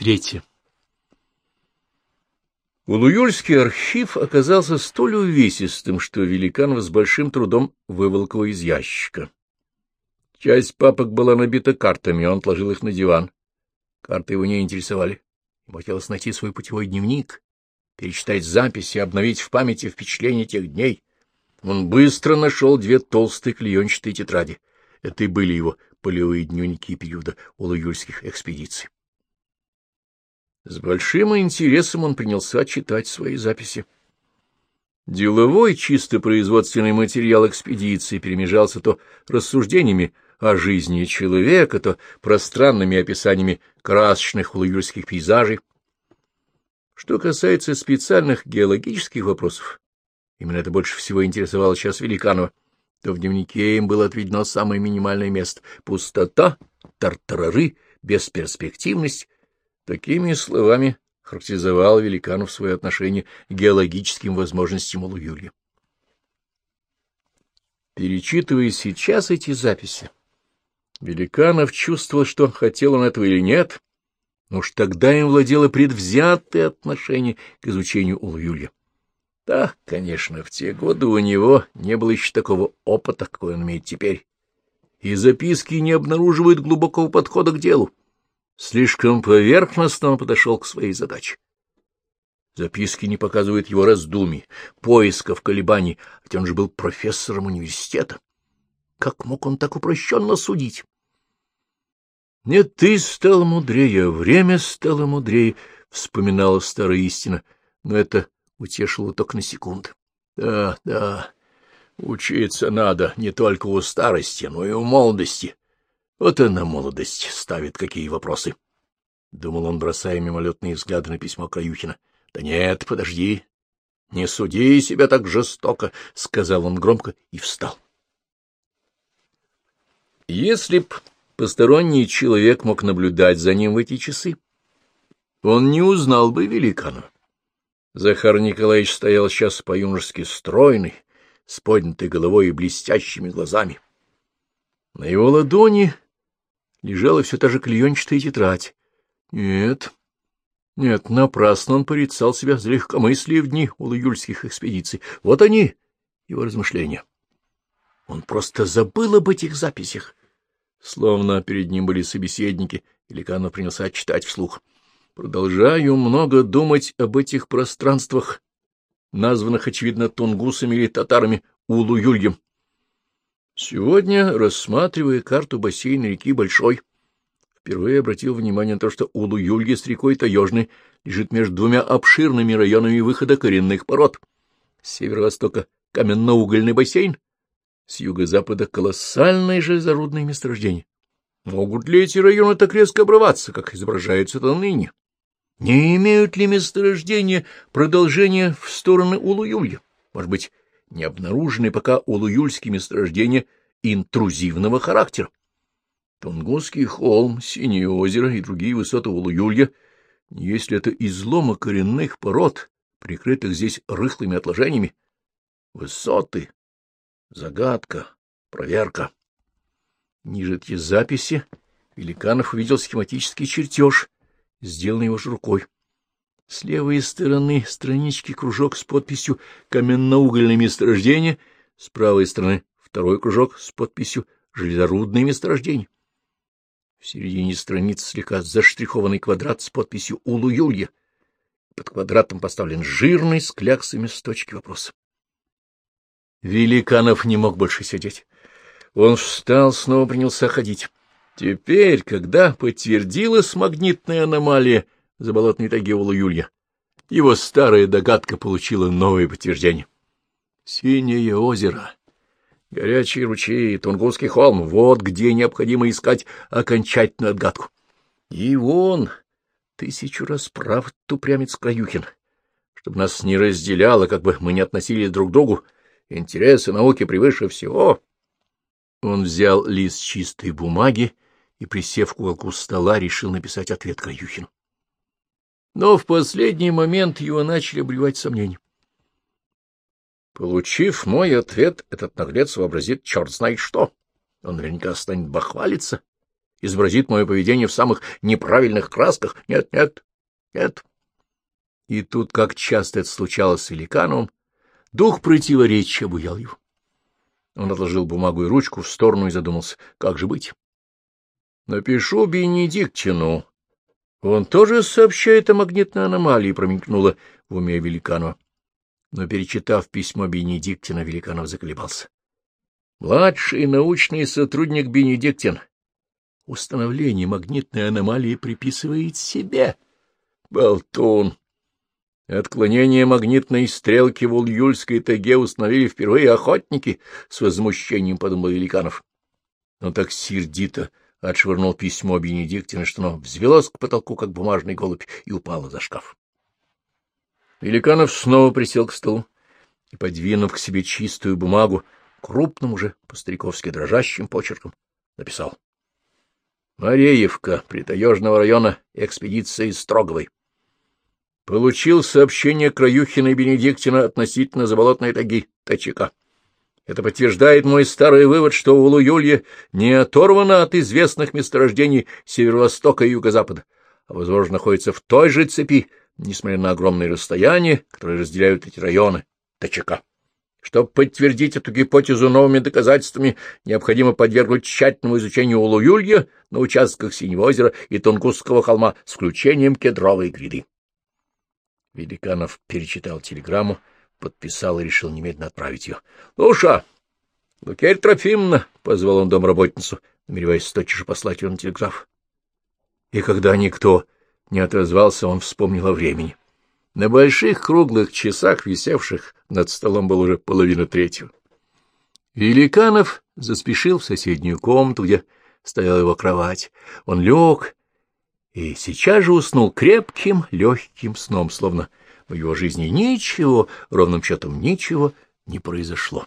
Третье. Улуюльский архив оказался столь увесистым, что Великанов с большим трудом выволок его из ящика. Часть папок была набита картами, он положил их на диван. Карты его не интересовали. Ему хотелось найти свой путевой дневник, перечитать записи, обновить в памяти впечатления тех дней. Он быстро нашел две толстые клеенчатые тетради. Это и были его полевые дневники периода улуюльских экспедиций. С большим интересом он принялся читать свои записи. Деловой, чисто производственный материал экспедиции перемежался то рассуждениями о жизни человека, то пространными описаниями красочных улуюрских пейзажей. Что касается специальных геологических вопросов, именно это больше всего интересовало сейчас Великанова, то в дневнике им было отведено самое минимальное место — пустота, тартарары, бесперспективность Такими словами характеризовал Великанов свое отношение к геологическим возможностям Улуюлья. Перечитывая сейчас эти записи, Великанов чувствовал, что хотел он этого или нет, но уж тогда им владело предвзятое отношение к изучению Улуюлья. Да, конечно, в те годы у него не было еще такого опыта, какой он имеет теперь, и записки не обнаруживают глубокого подхода к делу. Слишком поверхностно он подошел к своей задаче. Записки не показывают его раздумий, поисков, колебаний, хотя он же был профессором университета. Как мог он так упрощенно судить? «Нет, ты стал мудрее, время стало мудрее», — вспоминала старая истина, но это утешило только на секунду. «Да, да, учиться надо не только у старости, но и у молодости. Вот и на молодость ставит какие вопросы. Думал он, бросая мимолетные взгляды на письмо Краюхина. — Да нет, подожди. Не суди себя так жестоко, — сказал он громко и встал. Если б посторонний человек мог наблюдать за ним в эти часы, он не узнал бы великана. Захар Николаевич стоял сейчас по-юношески стройный, с поднятой головой и блестящими глазами. На его ладони лежала все та же клеенчатая тетрадь. Нет, нет, напрасно он порицал себя за легкомыслие в дни улуюльских экспедиций. Вот они, его размышления. Он просто забыл об этих записях. Словно перед ним были собеседники, Великанов принялся читать вслух. Продолжаю много думать об этих пространствах, названных, очевидно, тунгусами или татарами Улу-Юльем. Сегодня, рассматривая карту бассейна реки Большой, впервые обратил внимание на то, что Улу-Юльги с рекой Таежной лежит между двумя обширными районами выхода коренных пород. С северо-востока каменно-угольный бассейн, с юго-запада колоссальное железорудное месторождение. Могут ли эти районы так резко обрываться, как изображается это ныне? Не имеют ли месторождения продолжения в стороны Улу-Юлья? Может быть, не обнаружены пока улуюльские месторождения интрузивного характера. Тунгусский холм, Синее озеро и другие высоты Улуюлья, если это излома коренных пород, прикрытых здесь рыхлыми отложениями, высоты, загадка, проверка. Ниже эти записи Великанов увидел схематический чертеж, сделанный его же рукой. С левой стороны странички кружок с подписью «Каменноугольное месторождение», с правой стороны второй кружок с подписью «Железорудное месторождение». В середине страницы слегка заштрихованный квадрат с подписью «Улу Юлья». Под квадратом поставлен жирный с кляксами с точки вопроса. Великанов не мог больше сидеть. Он встал, снова принялся ходить. Теперь, когда подтвердилась магнитная аномалия, за болотной тайге Юлья. Его старая догадка получила новое подтверждение. Синее озеро, горячие ручьи, Тунгусский холм — вот где необходимо искать окончательную отгадку. И он, тысячу раз прав, тупрямец Краюхин, чтобы нас не разделяло, как бы мы не относились друг к другу, интересы науки превыше всего. Он взял лист чистой бумаги и, присев к уголку стола, решил написать ответ Краюхину. Но в последний момент его начали обревать сомнения. Получив мой ответ, этот наглец вообразит черт знает что. Он наверняка станет бахвалиться изобразит мое поведение в самых неправильных красках. Нет, нет, нет. И тут, как часто это случалось с великаном, дух противоречия обуял его. Он отложил бумагу и ручку в сторону и задумался, как же быть. Напишу Бенедиктину. Он тоже сообщает о магнитной аномалии, промелькнуло в уме Великанова. Но, перечитав письмо Бенедиктина, Великанов заколебался. Младший научный сотрудник Бенедиктин установление магнитной аномалии приписывает себе. Болтун! Отклонение магнитной стрелки в Ульюльской тайге установили впервые охотники, — с возмущением подумал Великанов. Но так сердито отшвырнул письмо Бенедиктина, что оно взвелось к потолку, как бумажный голубь, и упало за шкаф. Великанов снова присел к столу и, подвинув к себе чистую бумагу, крупным уже, по-стариковски дрожащим почерком, написал. Мареевка, притаежного района, экспедиция из Строговой. Получил сообщение Краюхина и Бенедиктина относительно заболотной таги ТЧК. Это подтверждает мой старый вывод, что Улуюлье не оторвано от известных месторождений северо-востока и юго-запада, а, возможно, находится в той же цепи, несмотря на огромные расстояния, которые разделяют эти районы ТЧК. Чтобы подтвердить эту гипотезу новыми доказательствами, необходимо подвергнуть тщательному изучению Улуюлья на участках Синего озера и Тунгусского холма с включением кедровой гряды. Великанов перечитал телеграмму, подписал и решил немедленно отправить ее. — Луша! Лукерь Трофимовна! — позвал он домработницу, намереваясь тотчас же послать ее на телеграф. И когда никто не отозвался, он вспомнил о времени. На больших круглых часах, висевших над столом, было уже половина третьего. Великанов заспешил в соседнюю комнату, где стояла его кровать. Он лег и сейчас же уснул крепким, легким сном, словно в его жизни ничего, ровным счетом ничего, не произошло.